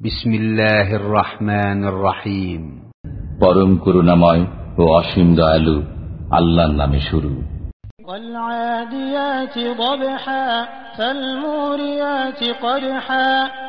بسم الله الرحمن الرحيم পরম করুণাময় ও অসীম দয়ালু আল্লাহর নামে শুরু والعاديات ضبحا فالموريات قدحا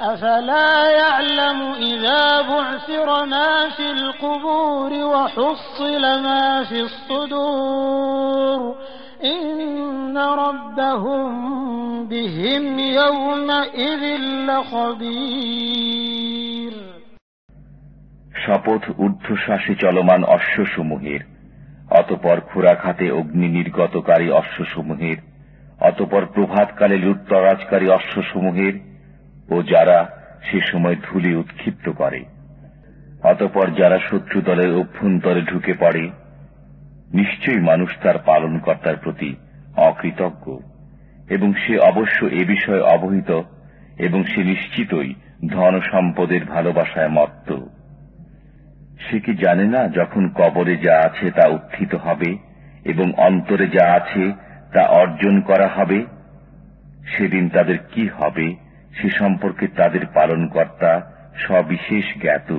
أفلا يعلم إذا بعثر ما في القبور وحصل ما في الصدور إن ربهم بهم يومئذ لخبير শপথ ঊর্ধ্বশ্বাসে চলমান অশ্বসমূহের অতপর খুরাখাতে অগ্নি নির্গতকারী অশ্বসমূহের অতপর প্রভাতকালে লুটতরাজকারী অশ্বসমূহের ও যারা সে সময় ধুলি উৎক্ষিপ্ত করে। অতপর যারা শত্রু দলের অভ্যন্তরে ঢুকে পড়ে, নিশ্চয়ই মানুষ তার পালনকর্তার প্রতি অকৃতজ্ঞ, এবং সে অবশ্য এ বিষয়ে অবহিত, এবং সে নিশ্চিতই ধন সম্পদের ভালোবাসায় মত্ত। সে কি জানে না যখন কবরে যা আছে তা উত্থিত হবে, এবং অন্তরে যা আছে তা অর্জন করা হবে? সেদিন তাদের কি হবে সে সম্পর্কে তাদের পালনকর্তা সবিশেষ জ্ঞাত।